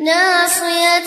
ناصية